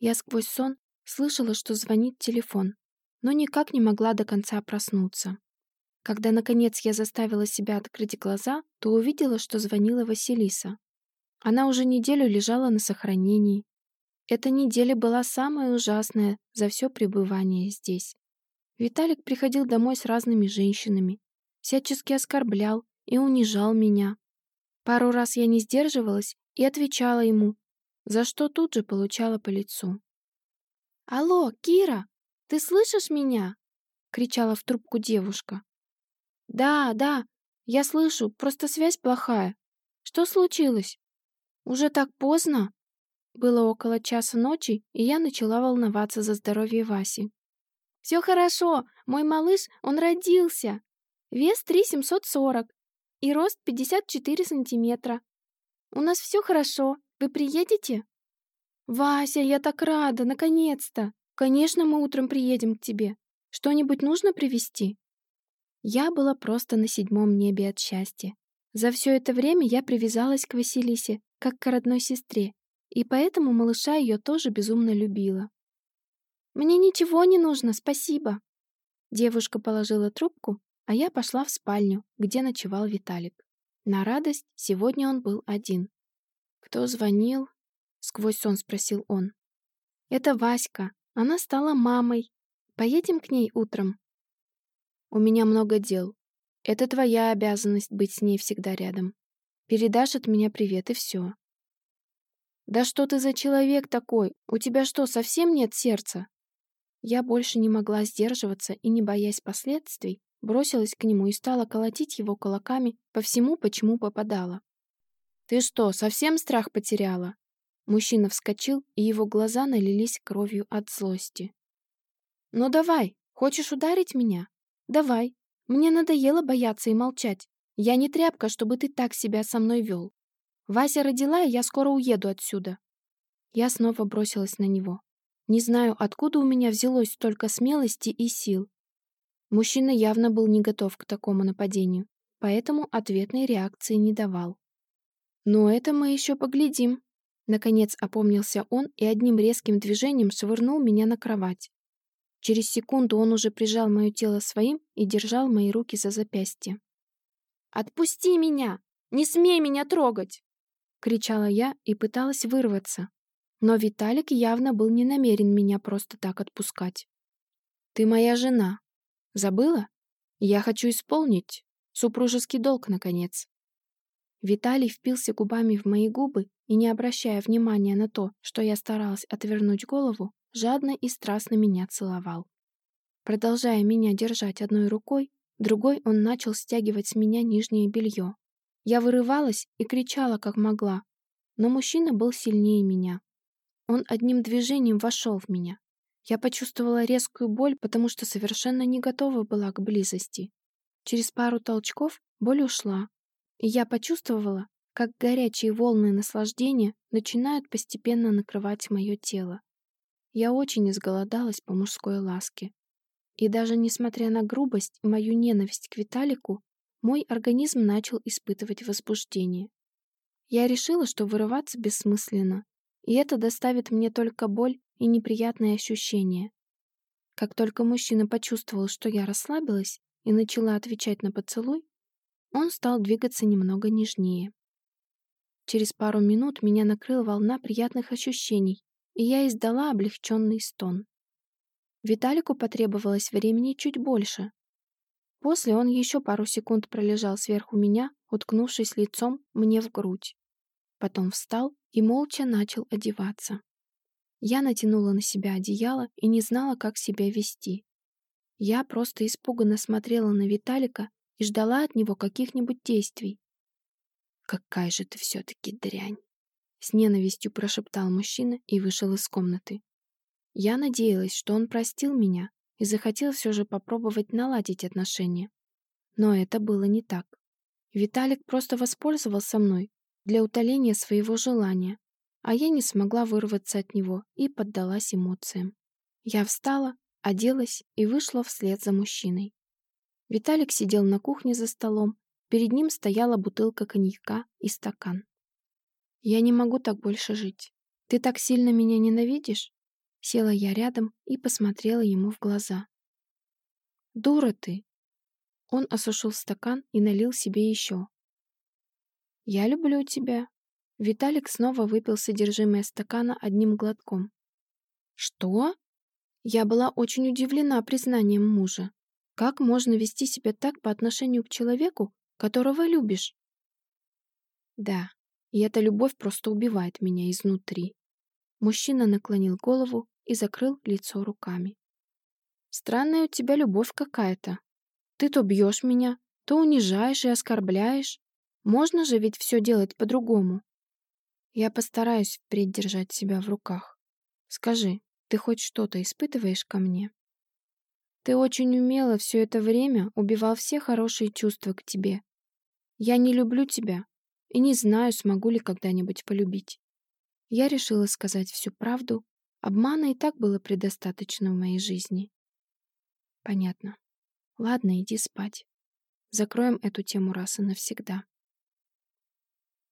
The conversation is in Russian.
Я сквозь сон слышала, что звонит телефон, но никак не могла до конца проснуться. Когда, наконец, я заставила себя открыть глаза, то увидела, что звонила Василиса. Она уже неделю лежала на сохранении. Эта неделя была самая ужасная за все пребывание здесь. Виталик приходил домой с разными женщинами, всячески оскорблял и унижал меня. Пару раз я не сдерживалась и отвечала ему, за что тут же получала по лицу. «Алло, Кира, ты слышишь меня?» — кричала в трубку девушка. «Да, да, я слышу, просто связь плохая. Что случилось? Уже так поздно?» Было около часа ночи, и я начала волноваться за здоровье Васи. «Все хорошо, мой малыш, он родился. Вес 3,740 и рост 54 сантиметра. У нас все хорошо, вы приедете?» «Вася, я так рада, наконец-то! Конечно, мы утром приедем к тебе. Что-нибудь нужно привезти?» Я была просто на седьмом небе от счастья. За все это время я привязалась к Василисе, как к родной сестре, и поэтому малыша ее тоже безумно любила. «Мне ничего не нужно, спасибо!» Девушка положила трубку, а я пошла в спальню, где ночевал Виталик. На радость сегодня он был один. «Кто звонил?» — сквозь сон спросил он. «Это Васька. Она стала мамой. Поедем к ней утром?» «У меня много дел. Это твоя обязанность быть с ней всегда рядом. Передашь от меня привет и все». «Да что ты за человек такой? У тебя что, совсем нет сердца?» Я больше не могла сдерживаться и, не боясь последствий, бросилась к нему и стала колотить его кулаками по всему, почему попадала. «Ты что, совсем страх потеряла?» Мужчина вскочил, и его глаза налились кровью от злости. «Ну давай, хочешь ударить меня? Давай. Мне надоело бояться и молчать. Я не тряпка, чтобы ты так себя со мной вел. Вася родила, и я скоро уеду отсюда». Я снова бросилась на него. Не знаю, откуда у меня взялось столько смелости и сил. Мужчина явно был не готов к такому нападению, поэтому ответной реакции не давал. «Но это мы еще поглядим». Наконец опомнился он и одним резким движением швырнул меня на кровать. Через секунду он уже прижал мое тело своим и держал мои руки за запястье. «Отпусти меня! Не смей меня трогать!» Кричала я и пыталась вырваться. Но Виталик явно был не намерен меня просто так отпускать. «Ты моя жена. Забыла? Я хочу исполнить супружеский долг, наконец. Виталий впился губами в мои губы и, не обращая внимания на то, что я старалась отвернуть голову, жадно и страстно меня целовал. Продолжая меня держать одной рукой, другой он начал стягивать с меня нижнее белье. Я вырывалась и кричала, как могла, но мужчина был сильнее меня. Он одним движением вошел в меня. Я почувствовала резкую боль, потому что совершенно не готова была к близости. Через пару толчков боль ушла, я почувствовала, как горячие волны наслаждения начинают постепенно накрывать мое тело. Я очень изголодалась по мужской ласке. И даже несмотря на грубость и мою ненависть к Виталику, мой организм начал испытывать возбуждение. Я решила, что вырываться бессмысленно, и это доставит мне только боль и неприятные ощущения. Как только мужчина почувствовал, что я расслабилась и начала отвечать на поцелуй, он стал двигаться немного нежнее. Через пару минут меня накрыла волна приятных ощущений, и я издала облегченный стон. Виталику потребовалось времени чуть больше. После он еще пару секунд пролежал сверху меня, уткнувшись лицом мне в грудь. Потом встал и молча начал одеваться. Я натянула на себя одеяло и не знала, как себя вести. Я просто испуганно смотрела на Виталика и ждала от него каких-нибудь действий. «Какая же ты все-таки дрянь!» С ненавистью прошептал мужчина и вышел из комнаты. Я надеялась, что он простил меня и захотел все же попробовать наладить отношения. Но это было не так. Виталик просто воспользовался мной для утоления своего желания, а я не смогла вырваться от него и поддалась эмоциям. Я встала, оделась и вышла вслед за мужчиной. Виталик сидел на кухне за столом. Перед ним стояла бутылка коньяка и стакан. «Я не могу так больше жить. Ты так сильно меня ненавидишь?» Села я рядом и посмотрела ему в глаза. «Дура ты!» Он осушил стакан и налил себе еще. «Я люблю тебя». Виталик снова выпил содержимое стакана одним глотком. «Что?» Я была очень удивлена признанием мужа. Как можно вести себя так по отношению к человеку, которого любишь? Да, и эта любовь просто убивает меня изнутри. Мужчина наклонил голову и закрыл лицо руками. Странная у тебя любовь какая-то. Ты то бьешь меня, то унижаешь и оскорбляешь. Можно же ведь все делать по-другому. Я постараюсь впредь держать себя в руках. Скажи, ты хоть что-то испытываешь ко мне? Ты очень умело все это время убивал все хорошие чувства к тебе. Я не люблю тебя и не знаю, смогу ли когда-нибудь полюбить. Я решила сказать всю правду. Обмана и так было предостаточно в моей жизни. Понятно. Ладно, иди спать. Закроем эту тему раз и навсегда.